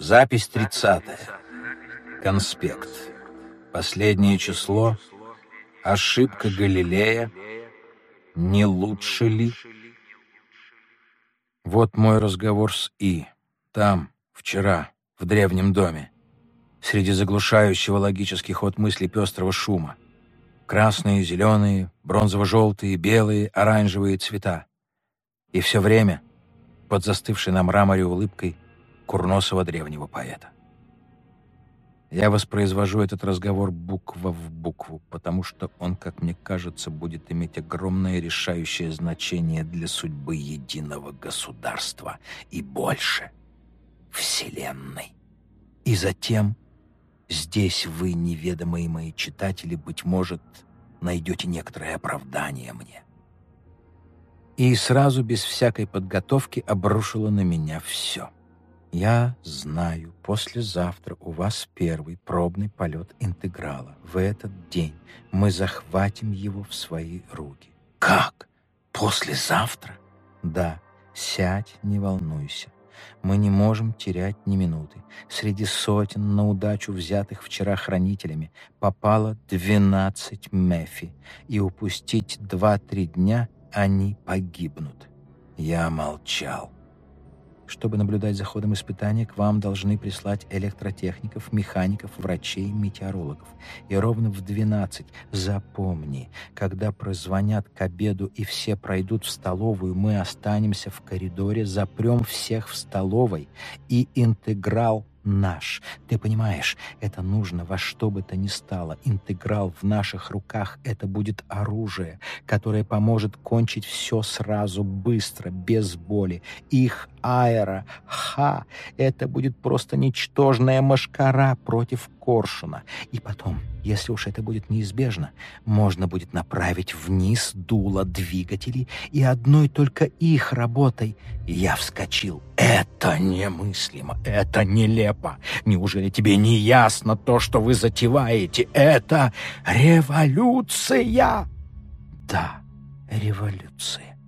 Запись 30. Конспект. Последнее число. Ошибка Галилея. Не лучше ли? Вот мой разговор с И. Там, вчера, в древнем доме. Среди заглушающего логический ход мысли пестрого шума. Красные, зеленые, бронзово-желтые, белые, оранжевые цвета. И все время, под застывшей на мраморе улыбкой, курносого древнего поэта. Я воспроизвожу этот разговор буква в букву, потому что он, как мне кажется, будет иметь огромное решающее значение для судьбы единого государства и больше — Вселенной. И затем здесь вы, неведомые мои читатели, быть может, найдете некоторое оправдание мне. И сразу, без всякой подготовки, обрушило на меня все — я знаю, послезавтра у вас первый пробный полет интеграла. В этот день мы захватим его в свои руки. Как? Послезавтра? Да. Сядь, не волнуйся. Мы не можем терять ни минуты. Среди сотен на удачу взятых вчера хранителями попало двенадцать мефи, и упустить два-три дня они погибнут. Я молчал. Чтобы наблюдать за ходом испытания, к вам должны прислать электротехников, механиков, врачей, метеорологов. И ровно в 12, запомни, когда прозвонят к обеду и все пройдут в столовую, мы останемся в коридоре, запрем всех в столовой, и интеграл наш. Ты понимаешь, это нужно во что бы то ни стало. Интеграл в наших руках — это будет оружие, которое поможет кончить все сразу, быстро, без боли. Их аэро, ха, это будет просто ничтожная машкара против коршуна. И потом, если уж это будет неизбежно, можно будет направить вниз дуло двигателей, и одной только их работой я вскочил. Это немыслимо, это нелепо. Неужели тебе не ясно то, что вы затеваете? Это революция! Да, революция.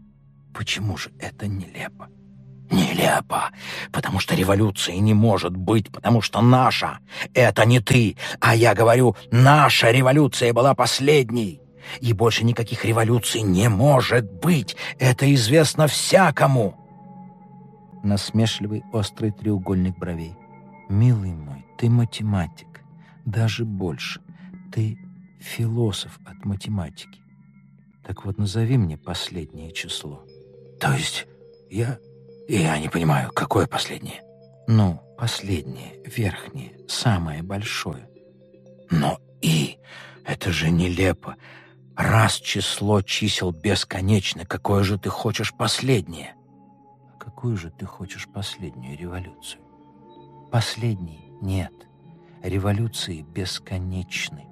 Почему же это нелепо? Нелепо, потому что революции не может быть, потому что наша — это не ты, а я говорю, наша революция была последней. И больше никаких революций не может быть, это известно всякому. Насмешливый острый треугольник бровей. Милый мой, ты математик, даже больше. Ты философ от математики. Так вот, назови мне последнее число. То есть я я не понимаю, какое последнее? Ну, последнее, верхнее, самое большое. Но и это же нелепо. Раз число чисел бесконечно, какое же ты хочешь последнее? А какую же ты хочешь последнюю революцию? Последней нет. Революции бесконечны.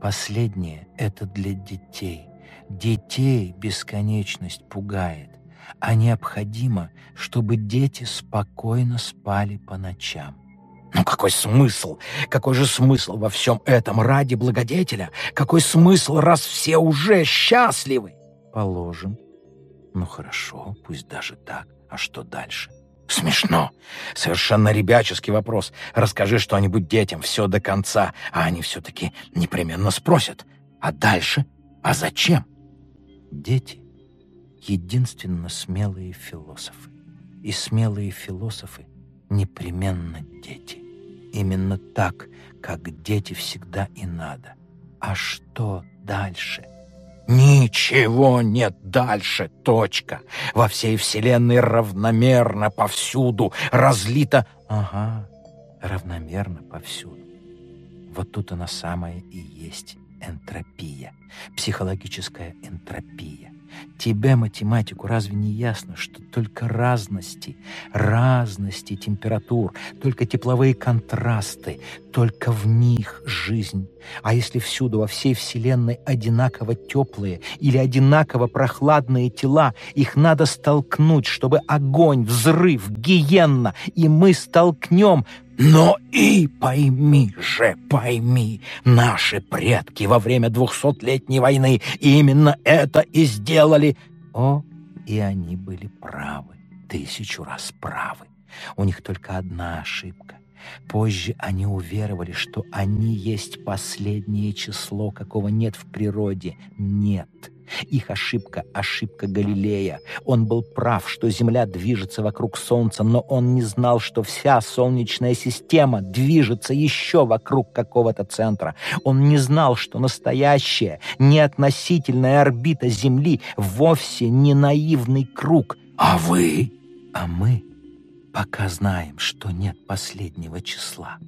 Последнее — это для детей. Детей бесконечность пугает а необходимо, чтобы дети спокойно спали по ночам. Ну какой смысл? Какой же смысл во всем этом ради благодетеля? Какой смысл, раз все уже счастливы? Положим. Ну хорошо, пусть даже так. А что дальше? Смешно. Совершенно ребяческий вопрос. Расскажи что-нибудь детям, все до конца, а они все-таки непременно спросят. А дальше? А зачем? Дети единственно смелые философы. И смелые философы непременно дети. Именно так, как дети всегда и надо. А что дальше? Ничего нет дальше, точка. Во всей вселенной равномерно повсюду разлито... Ага, равномерно повсюду. Вот тут она самая и есть энтропия, психологическая энтропия. Тебе, математику, разве не ясно, что только разности, разности температур, только тепловые контрасты, только в них жизнь. А если всюду во всей Вселенной одинаково теплые или одинаково прохладные тела, их надо столкнуть, чтобы огонь, взрыв, гиенна, и мы столкнем, но и пойми же, пойми, наши предки во время двухсотлетней войны именно это и сделали. О, и они были правы, тысячу раз правы. У них только одна ошибка. Позже они уверовали, что они есть последнее число, какого нет в природе. Нет. Их ошибка — ошибка Галилея. Он был прав, что Земля движется вокруг Солнца, но он не знал, что вся Солнечная система движется еще вокруг какого-то центра. Он не знал, что настоящая, неотносительная орбита Земли вовсе не наивный круг. А вы? А мы пока знаем, что нет последнего числа.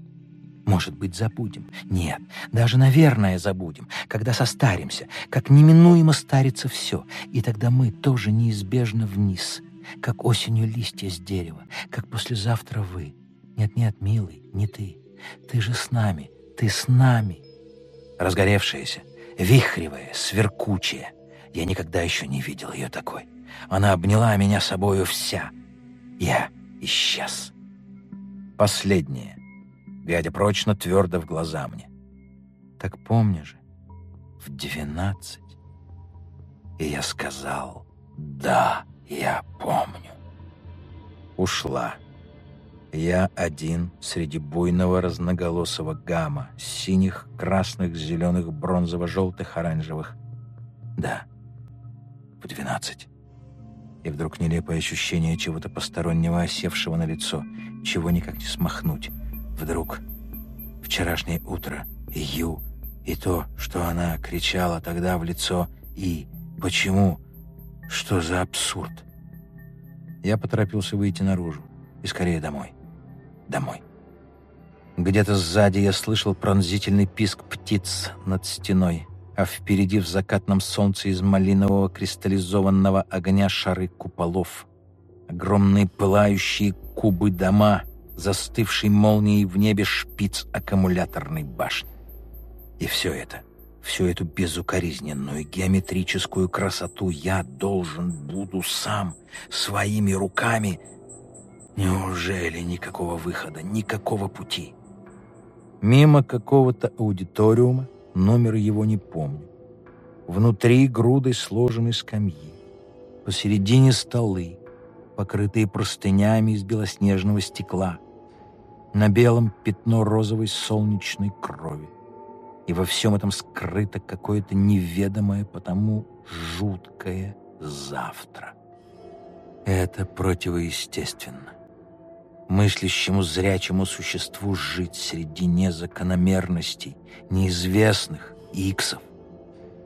Может быть, забудем? Нет, даже, наверное, забудем, когда состаримся, как неминуемо старится все, и тогда мы тоже неизбежно вниз, как осенью листья с дерева, как послезавтра вы. Нет-нет, милый, не ты. Ты же с нами, ты с нами. Разгоревшаяся, вихревая, сверкучая. Я никогда еще не видел ее такой. Она обняла меня собою вся. Я исчез. Последнее глядя прочно твердо в глаза мне. «Так помни же, в двенадцать». И я сказал, «Да, я помню». Ушла. Я один среди буйного разноголосого гамма, синих, красных, зеленых, бронзово-желтых, оранжевых. Да, в двенадцать. И вдруг нелепое ощущение чего-то постороннего, осевшего на лицо, чего никак не смахнуть. Вдруг вчерашнее утро, Ю, и то, что она кричала тогда в лицо, и почему, что за абсурд. Я поторопился выйти наружу и скорее домой. Домой. Где-то сзади я слышал пронзительный писк птиц над стеной, а впереди в закатном солнце из малинового кристаллизованного огня шары куполов. Огромные пылающие кубы дома — застывший молнией в небе шпиц аккумуляторной башни. И все это, всю эту безукоризненную геометрическую красоту я должен буду сам, своими руками. Неужели никакого выхода, никакого пути? Мимо какого-то аудиториума, номер его не помню. Внутри груды сложены скамьи. Посередине столы, покрытые простынями из белоснежного стекла — на белом пятно розовой солнечной крови. И во всем этом скрыто какое-то неведомое, потому жуткое завтра. Это противоестественно. Мыслящему зрячему существу жить среди незакономерностей, неизвестных иксов,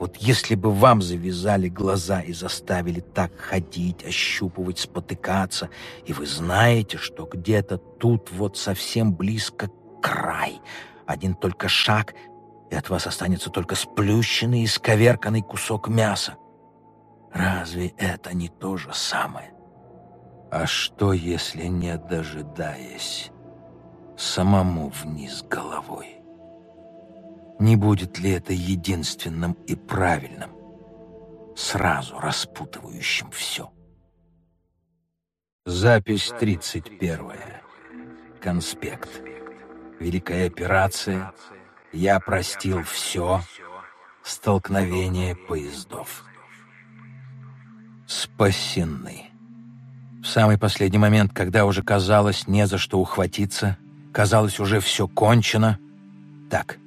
вот если бы вам завязали глаза и заставили так ходить, ощупывать, спотыкаться, и вы знаете, что где-то тут вот совсем близко край, один только шаг, и от вас останется только сплющенный и сковерканный кусок мяса. Разве это не то же самое? А что, если, не дожидаясь, самому вниз головой? Не будет ли это единственным и правильным, сразу распутывающим все? Запись 31. Конспект. Великая операция. Я простил все. Столкновение поездов. Спасены. В самый последний момент, когда уже казалось не за что ухватиться, казалось уже все кончено. Так,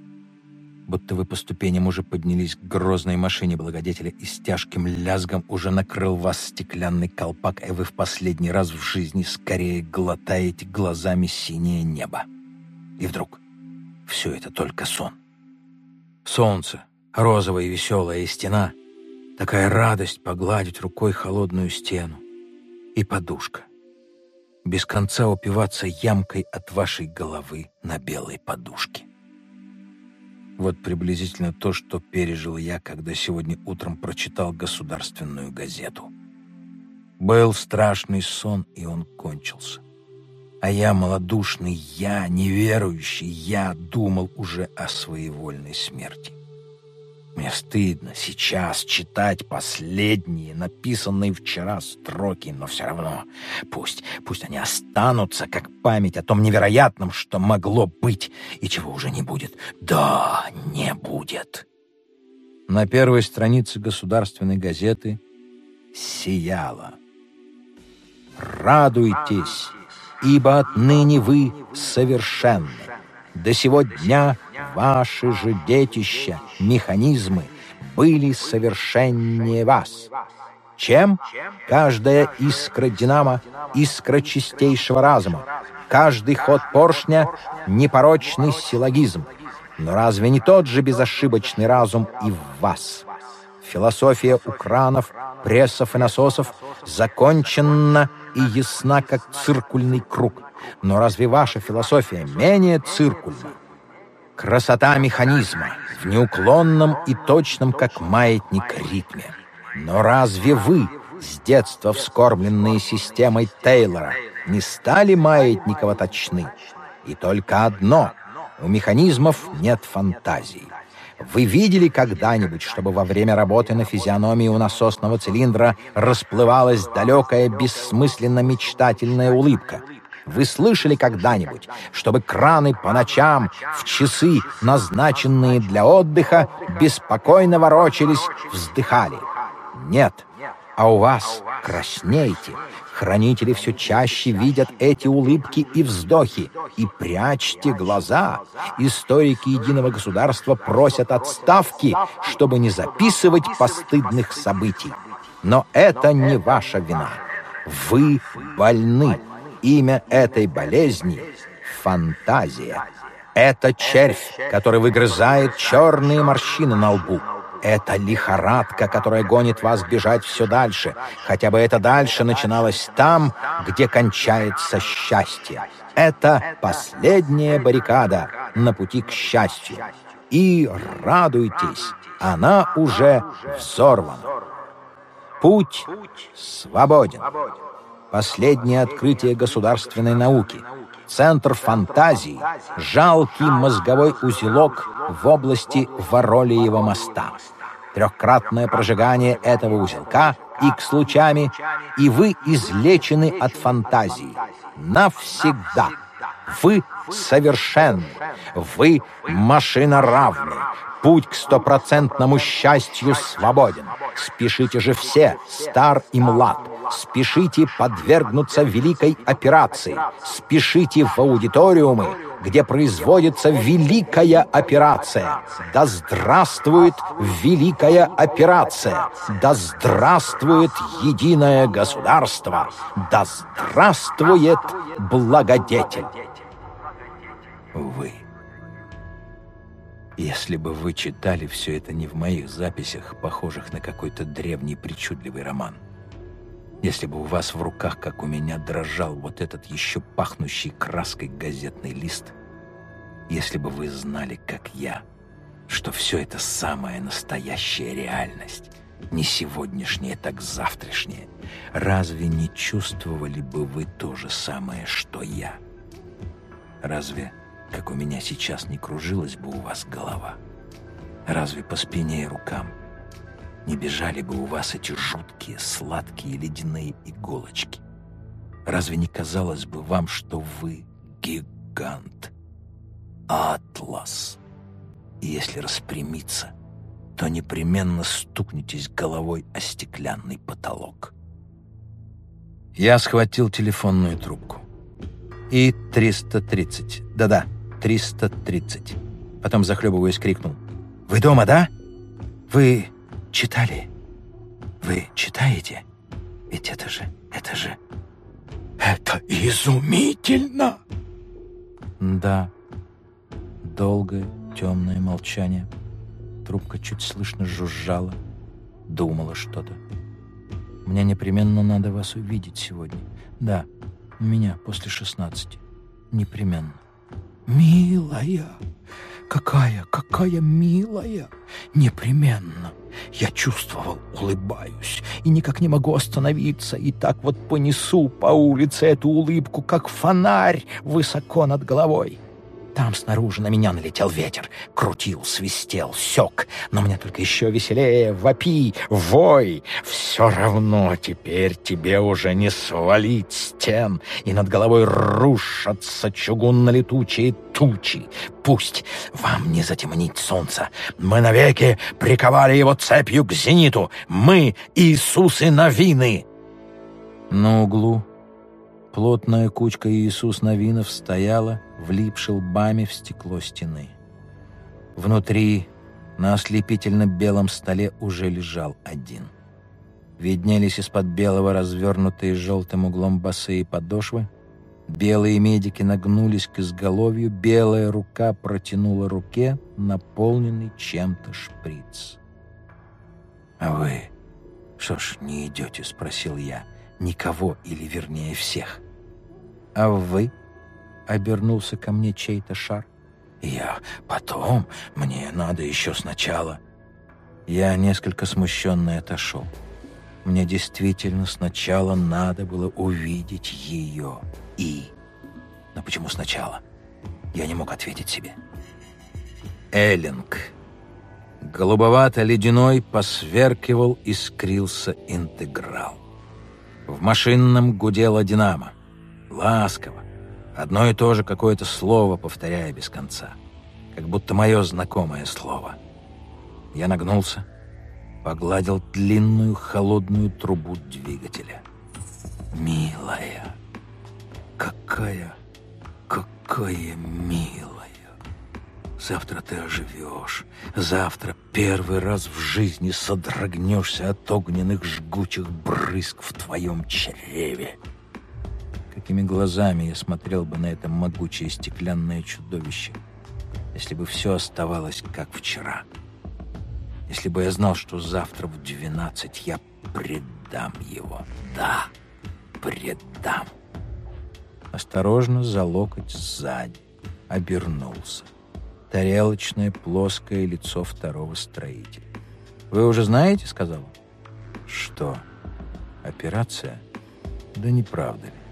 будто вы по ступеням уже поднялись к грозной машине благодетеля и с тяжким лязгом уже накрыл вас стеклянный колпак, и вы в последний раз в жизни скорее глотаете глазами синее небо. И вдруг все это только сон. Солнце, розовое и веселое, и стена. Такая радость погладить рукой холодную стену. И подушка. Без конца упиваться ямкой от вашей головы на белой подушке. Вот приблизительно то, что пережил я, когда сегодня утром прочитал государственную газету. Был страшный сон, и он кончился. А я, малодушный я, неверующий я, думал уже о своевольной смерти. Мне стыдно сейчас читать последние, написанные вчера строки, но все равно пусть, пусть они останутся, как память о том невероятном, что могло быть и чего уже не будет. Да, не будет. На первой странице государственной газеты сияло. Радуйтесь, ибо отныне вы совершенны. До сего дня ваши же детища, механизмы, были совершеннее вас. Чем? Каждая искра динамо — искра чистейшего разума. Каждый ход поршня — непорочный силлогизм. Но разве не тот же безошибочный разум и в вас? Философия у кранов, прессов и насосов закончена и ясна, как циркульный круг. Но разве ваша философия менее циркульна? Красота механизма в неуклонном и точном, как маятник, ритме. Но разве вы, с детства вскормленные системой Тейлора, не стали маятниково точны? И только одно — у механизмов нет фантазии. Вы видели когда-нибудь, чтобы во время работы на физиономии у насосного цилиндра расплывалась далекая бессмысленно-мечтательная улыбка? Вы слышали когда-нибудь, чтобы краны по ночам в часы, назначенные для отдыха, беспокойно ворочались, вздыхали? Нет. А у вас краснеете. Хранители все чаще видят эти улыбки и вздохи. И прячьте глаза. Историки единого государства просят отставки, чтобы не записывать постыдных событий. Но это не ваша вина. Вы больны. Имя этой болезни — фантазия. Это червь, который выгрызает черные морщины на лбу. Это лихорадка, которая гонит вас бежать все дальше. Хотя бы это дальше начиналось там, где кончается счастье. Это последняя баррикада на пути к счастью. И радуйтесь, она уже взорвана. Путь свободен. Последнее открытие государственной науки. Центр фантазии — жалкий мозговой узелок в области Воролиева моста трехкратное прожигание этого узелка X лучами, и вы излечены от фантазии. Навсегда. Вы совершенны. Вы машина равны. Путь к стопроцентному счастью свободен. Спешите же все, стар и млад. Спешите подвергнуться великой операции. Спешите в аудиториумы, где производится великая операция. Да здравствует великая операция! Да здравствует единое государство! Да здравствует благодетель! Вы. Если бы вы читали все это не в моих записях, похожих на какой-то древний причудливый роман, если бы у вас в руках, как у меня, дрожал вот этот еще пахнущий краской газетный лист, если бы вы знали, как я, что все это самая настоящая реальность, не сегодняшняя, так завтрашняя, разве не чувствовали бы вы то же самое, что я? Разве как у меня сейчас не кружилась бы у вас голова? Разве по спине и рукам не бежали бы у вас эти жуткие, сладкие ледяные иголочки? Разве не казалось бы вам, что вы гигант? Атлас. И если распрямиться, то непременно стукнетесь головой о стеклянный потолок. Я схватил телефонную трубку. И 330. Да-да, 330. Потом, захлебываясь, крикнул. «Вы дома, да? Вы читали? Вы читаете? Ведь это же, это же... Это изумительно!» «Да». Долгое, темное молчание. Трубка чуть слышно жужжала, думала что-то. «Мне непременно надо вас увидеть сегодня. Да, меня после шестнадцати. Непременно». «Милая! Какая, какая милая! Непременно!» Я чувствовал, улыбаюсь, и никак не могу остановиться, и так вот понесу по улице эту улыбку, как фонарь высоко над головой. Там снаружи на меня налетел ветер, крутил, свистел, сёк, но мне только еще веселее, вопи, вой. Все равно теперь тебе уже не свалить стен, и над головой рушатся чугунно-летучие тучи. Пусть вам не затемнить солнце. Мы навеки приковали его цепью к зениту. Мы Иисусы Новины. На углу Плотная кучка Иисус Новинов стояла, влипши лбами в стекло стены. Внутри, на ослепительно белом столе, уже лежал один. Виднелись из-под белого развернутые желтым углом босые подошвы. Белые медики нагнулись к изголовью, белая рука протянула руке наполненный чем-то шприц. «А вы что ж не идете?» — спросил я. «Никого или, вернее, всех?» «А вы?» — обернулся ко мне чей-то шар. «Я потом, мне надо еще сначала». Я несколько смущенно отошел. Мне действительно сначала надо было увидеть ее. И... Но почему сначала? Я не мог ответить себе. Эллинг. Голубовато-ледяной посверкивал и скрился интеграл. В машинном гудела динамо. Ласково. Одно и то же какое-то слово, повторяя без конца. Как будто мое знакомое слово. Я нагнулся, погладил длинную холодную трубу двигателя. «Милая! Какая, какая милая! Завтра ты оживешь. Завтра первый раз в жизни содрогнешься от огненных жгучих брызг в твоем чреве!» Какими глазами я смотрел бы на это могучее стеклянное чудовище, если бы все оставалось как вчера. Если бы я знал, что завтра в двенадцать я предам его. Да, предам. Осторожно за локоть сзади обернулся. Тарелочное плоское лицо второго строителя. «Вы уже знаете?» — сказал он. «Что? Операция? Да неправда ли?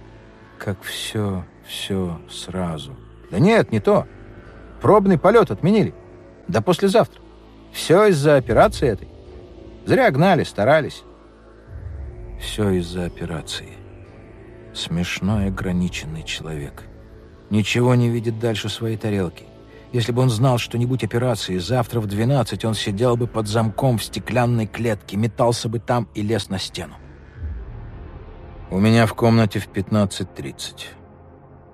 Как все, все сразу. Да нет, не то. Пробный полет отменили. Да послезавтра. Все из-за операции этой. Зря гнали, старались. Все из-за операции. Смешной ограниченный человек. Ничего не видит дальше своей тарелки. Если бы он знал что-нибудь операции, завтра в 12 он сидел бы под замком в стеклянной клетке, метался бы там и лез на стену. У меня в комнате в 15.30.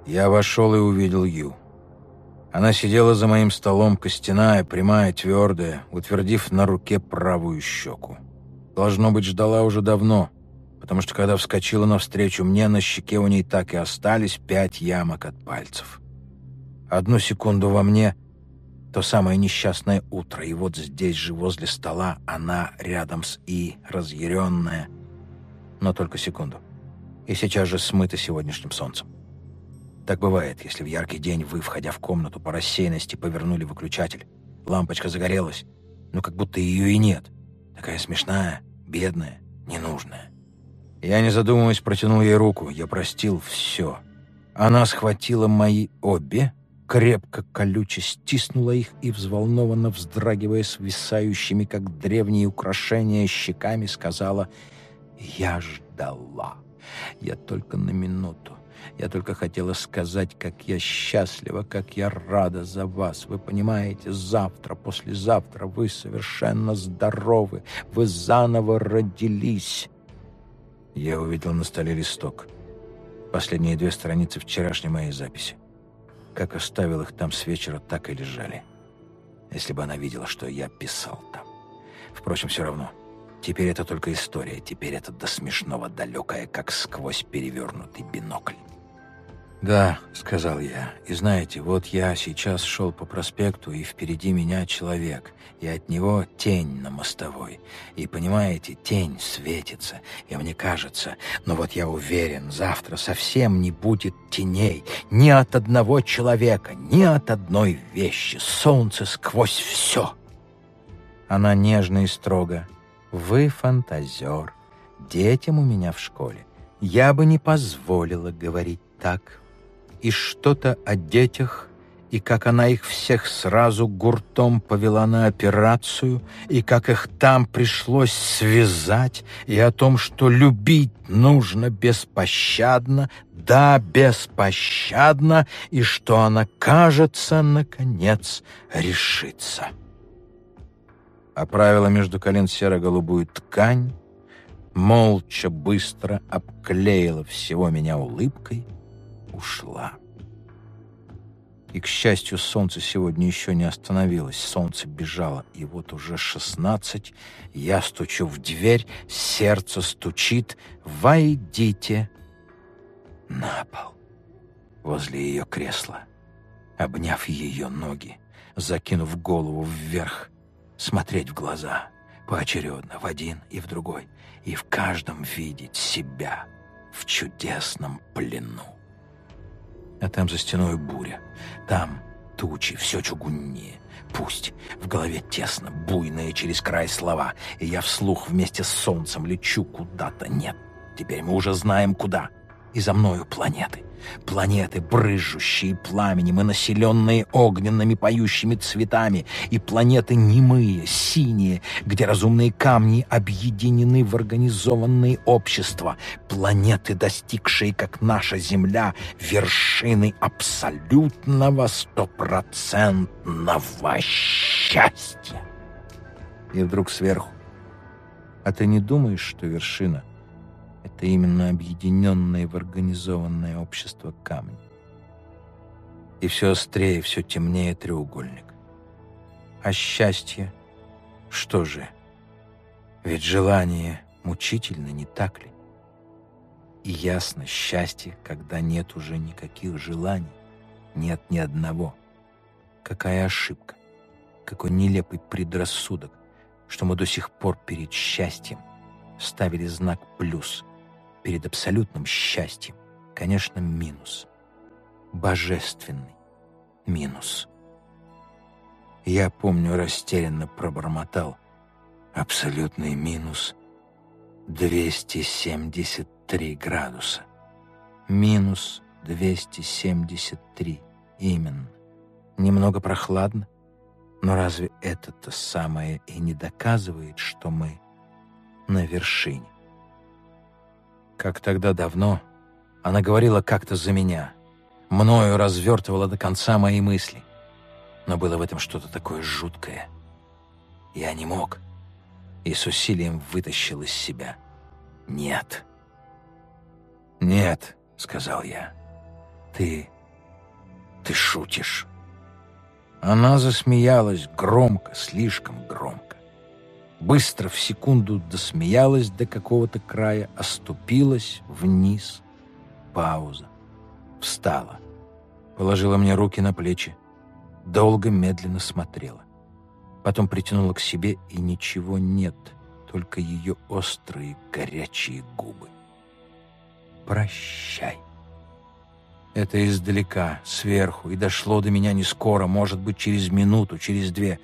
Я вошел и увидел Ю. Она сидела за моим столом, костяная, прямая, твердая, утвердив на руке правую щеку. Должно быть, ждала уже давно, потому что когда вскочила навстречу мне, на щеке у ней так и остались пять ямок от пальцев. Одну секунду во мне — то самое несчастное утро, и вот здесь же, возле стола, она рядом с И, разъяренная, но только секунду. И сейчас же смыта сегодняшним солнцем. Так бывает, если в яркий день вы, входя в комнату, по рассеянности повернули выключатель. Лампочка загорелась, но как будто ее и нет. Такая смешная, бедная, ненужная. Я, не задумываясь, протянул ей руку. Я простил все. Она схватила мои обе, крепко колюче стиснула их и, взволнованно вздрагивая свисающими, как древние украшения, щеками, сказала «Я ждала. Я только на минуту. Я только хотела сказать, как я счастлива, как я рада за вас. Вы понимаете, завтра, послезавтра вы совершенно здоровы. Вы заново родились. Я увидел на столе листок. Последние две страницы вчерашней моей записи. Как оставил их там с вечера, так и лежали. Если бы она видела, что я писал там. Впрочем, все равно. Теперь это только история. Теперь это до смешного далекая, как сквозь перевернутый бинокль. «Да», — сказал я. «И знаете, вот я сейчас шел по проспекту, и впереди меня человек, и от него тень на мостовой. И, понимаете, тень светится, и мне кажется, но вот я уверен, завтра совсем не будет теней ни от одного человека, ни от одной вещи. Солнце сквозь все». Она нежно и строго. «Вы фантазер. Детям у меня в школе. Я бы не позволила говорить так» и что-то о детях, и как она их всех сразу гуртом повела на операцию, и как их там пришлось связать, и о том, что любить нужно беспощадно, да, беспощадно, и что она, кажется, наконец решится. Оправила между колен серо-голубую ткань, молча, быстро обклеила всего меня улыбкой, ушла. И, к счастью, солнце сегодня еще не остановилось. Солнце бежало, и вот уже шестнадцать. Я стучу в дверь, сердце стучит. «Войдите!» На пол, возле ее кресла, обняв ее ноги, закинув голову вверх, смотреть в глаза, поочередно, в один и в другой, и в каждом видеть себя в чудесном плену. А там за стеной буря. Там тучи, все чугуннее. Пусть в голове тесно, буйные через край слова, и я вслух вместе с солнцем лечу куда-то. Нет, теперь мы уже знаем куда. И за мною планеты. Планеты, брызжущие пламенем и населенные огненными поющими цветами, и планеты немые, синие, где разумные камни объединены в организованные общества, планеты, достигшие, как наша Земля, вершины абсолютного стопроцентного счастья. И вдруг сверху. А ты не думаешь, что вершина — это именно объединенное в организованное общество камни. И все острее, все темнее треугольник. А счастье? Что же? Ведь желание мучительно, не так ли? И ясно, счастье, когда нет уже никаких желаний, нет ни одного. Какая ошибка, какой нелепый предрассудок, что мы до сих пор перед счастьем ставили знак «плюс», перед абсолютным счастьем, конечно, минус. Божественный минус. Я, помню, растерянно пробормотал. Абсолютный минус 273 градуса. Минус 273, именно. Немного прохладно, но разве это-то самое и не доказывает, что мы на вершине? Как тогда давно, она говорила как-то за меня, мною развертывала до конца мои мысли. Но было в этом что-то такое жуткое. Я не мог и с усилием вытащил из себя. «Нет». «Нет», — сказал я, — «ты... ты шутишь». Она засмеялась громко, слишком громко быстро в секунду досмеялась до какого-то края, оступилась вниз. Пауза. Встала. Положила мне руки на плечи. Долго, медленно смотрела. Потом притянула к себе, и ничего нет, только ее острые, горячие губы. «Прощай». Это издалека, сверху, и дошло до меня не скоро, может быть, через минуту, через две.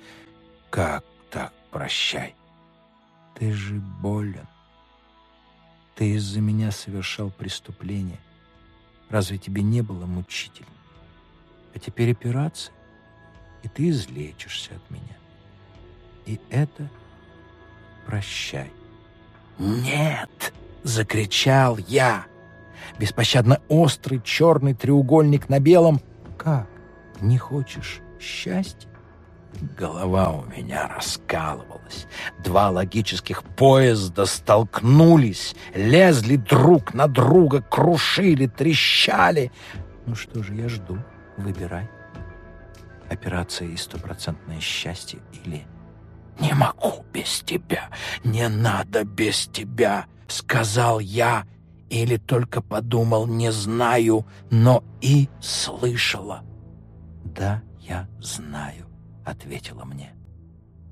Как так прощай? Ты же болен. Ты из-за меня совершал преступление. Разве тебе не было мучительно? А теперь операция, и ты излечишься от меня. И это прощай. «Нет!» — закричал я. Беспощадно острый черный треугольник на белом. «Как? Не хочешь счастья?» Голова у меня раскалывалась. Два логических поезда столкнулись, лезли друг на друга, крушили, трещали. Ну что же, я жду. Выбирай. Операция и стопроцентное счастье или... «Не могу без тебя, не надо без тебя», — сказал я, или только подумал, не знаю, но и слышала. «Да, я знаю». — ответила мне.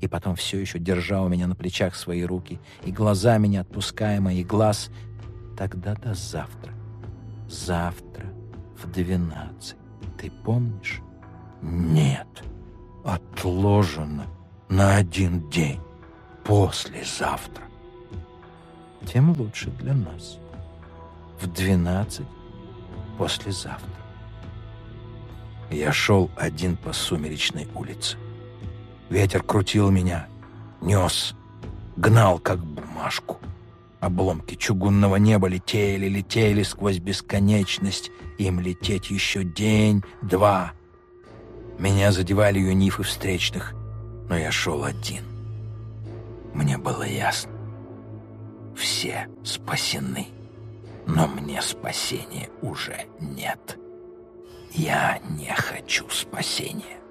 И потом, все еще держа у меня на плечах свои руки и глаза меня отпуская мои глаз, тогда до завтра. Завтра в двенадцать. Ты помнишь? Нет, отложено на один день. Послезавтра. Тем лучше для нас. В двенадцать послезавтра. Я шел один по сумеречной улице. Ветер крутил меня, нес, гнал, как бумажку. Обломки чугунного неба летели, летели сквозь бесконечность. Им лететь еще день, два. Меня задевали юнифы встречных, но я шел один. Мне было ясно. все спасены. Но мне спасения уже нет. Я не хочу спасения.